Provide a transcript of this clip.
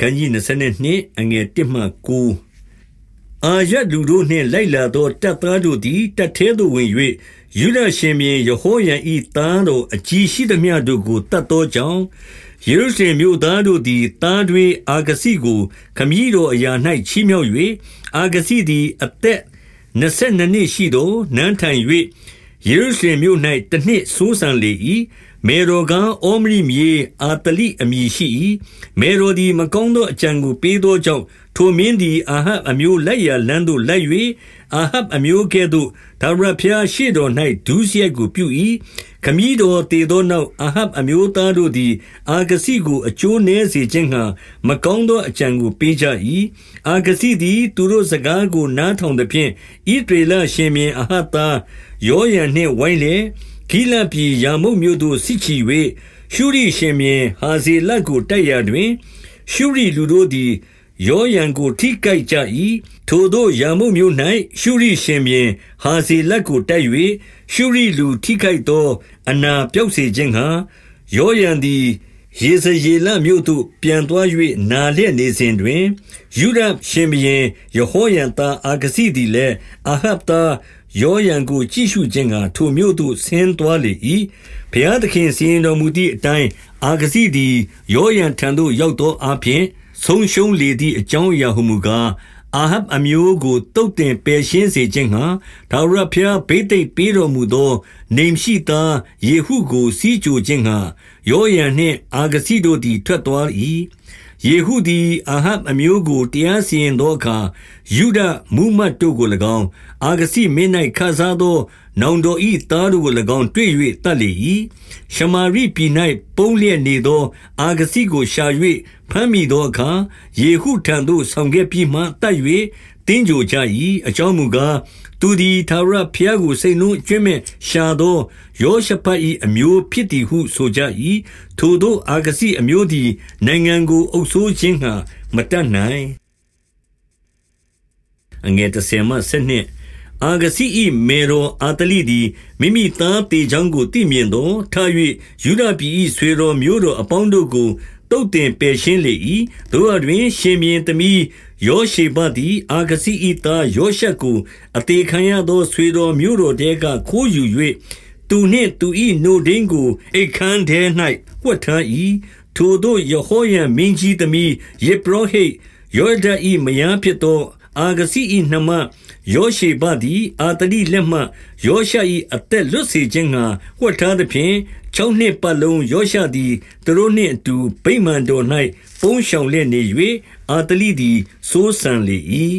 ခန်းကြီး22အငယ်1မှ9အာရလူတို့နှင့်လိုက်လာသောတပ်သားတို့သည်တပ်ထဲသို့ဝင်၍ယူဒရှင်ဘီယေဟောယံဤသားတော်အကြီးရှိသမျှတို့ကိုတတ်သောကြောင့်ယေရုရှလင်မြို့သားတို့သည်သားတွေအာဂစီကိုခမည်းတော်အရာ၌ချီးမြှောက်၍အာဂစီသည်အသက်22နှစ်ရှိသောနန်းထိုင်၍ယေရုရှလင်မြို့၌တနှစ်ဆိုးဆန်လေ၏ မေရောကအောမရိမြေအာတလိအမည်ရှိ၏မေရောသည်မကောင်းသောအကြံကိုပေးသောကြောင့်ထိုမင်းသည်အာဟပ်အမျိုးလက်ရလန်းသို့လိုက်၍အာဟပ်အမျိုးကဲ့သို့ဒါဝရဖျားရှေ့တော်၌ဒုစရိုက်ကိုပြု၏ခမည်းတော်တည်သောနောက်အာဟပ်အမျိုးသားတို့သည် အာဂစီကိုအကျိုးနည်းစေခြင်းငှာမကောင်းသောအကြံကိုပေးကြ၏အာဂစီသည် သူတို့စကားကိုနားထောင်သည်ဖြင့်ဣဒေလရှင်မြင်အာဟပ်သားယောယန်နှင့်ဝိုင်းလေ ဂိလပြည်ယာမုတ်မြို့သို့ စစ်ချီ၍ရှုရိရှင်မြင် ဟာဇေလတ်ကို တိုက်ရာတွင် ရှုရိလူတို့သည် ယောယံကို ထိကြိုက်ကြ၏ထိုတို့ယာမုမြို့၌ရှုရိရှင်မြင် ဟာဇေလက်ကို တိုက်၍ရှုရိလူထိခိုက်သော အနာပြောက်စေခြင်းဟာယောယံသည် ယေဇရေလမြို့သို့ ပြန်သွား၍နာလျက်နေစဉ်တွင်ယူဒရှင်ဘရင်ယေဟောယံသား အာဂစီသည်လည်း အာဟပ်သား ယောယံကို ကြည့်ရှုခြင်းကထိုမြို့သို့ ဆင်းသွားလေ၏ဘုရားသခင်စီရင်တော်မူသည့်အတိုင်း အာဂစီသည် ယောယံထံသို့ ရောက်သောအဖြစ်ဆုံးရှုံးလေသည့်အကြောင်းအရာဟုမူကား အာဟပ်အမျိုးကိုတုတ်တင်ပယ်ရှင်းစေခြင်းဟာဒါဝရဖျား ဘိသိက်ပေးတော်မူသောနေမရှိသားယေဟုကိုစီးကြိုခြင်းဟာယောယန်နှင့် အာဂစီတို့သည် ထွက်သွား၏ယေဟုသည် အာဟပ်အမျိုးကို တရားစီရင်သောအခါ ယုဒမူမတ်တို့ကို၎င်း အာဂစီမင်း၌ခစားသောနောင်တော်ဤသားတို့ကို၎င်းတွေ့၍တတ်လေ၏ရှမာရိပြည်၌ပုန်းလျက်နေသော အာဂစီကိုရှာ၍ဖမ်းမိသောအခါယေဟုထံသို့ဆောင်ခဲ့ပြီးမှတတ်၍တင်းကြိုကြ၏အကြောင်းမူကားသူသည်သာရဖျားကိုစိတ်နှုံးအကျွင့်မဲ့ရှာသောယောရှဖတ်၏အမျိုးဖြစ်သည်ဟုဆိုကြ၏ထိုသောအာဂစီအမျိုးသည်နိုင်ငံကိုအုပ်ဆိုးခြင်းဟံမတတ်နိုင်အငယ်30မှ7 အာဂစီ၏မေရောအာတလိသည်မိမိသားတေချောင်းကိုသိမြင်သောထား၍ယူဒပြည်၏ဆွေတော်မျိုးတော်အပေါင်းတို့ကိုတုတ်တင်ပယ်ရှင်းလေ၏တို့အတွင်ရှင်မြင်းသမီးယောရှေဘသည်အာဂစီဤသားယောရှက်ကိုအသေးခံရသောဆွေတော်မျိုးတော်တဲကခိုးယူ၍သူနှင့်သူ၏နှုတ်ဒင်းကိုအိတ်ခမ်းထဲ၌ဝှက်ထား၏ထိုတို့ယေဟောယံမင်းကြီးသမီးယေဘရဟိယောဒဤမယားဖြစ်သော အာဂစီဤနှမယောရှေဘသည်အာတလိလက်မှယောရှ၏အသက်လွတ်စေခြင်းငှာဝှက်ထားသဖြင့်ခြောက်နှစ်ပတ်လုံးယောရှသည်သူတို့နှင့်အတူဗိမာန်တော်၌ပုန်းရှောင်လျက်နေ၍အာတလိသည်စိုးစံလေ၏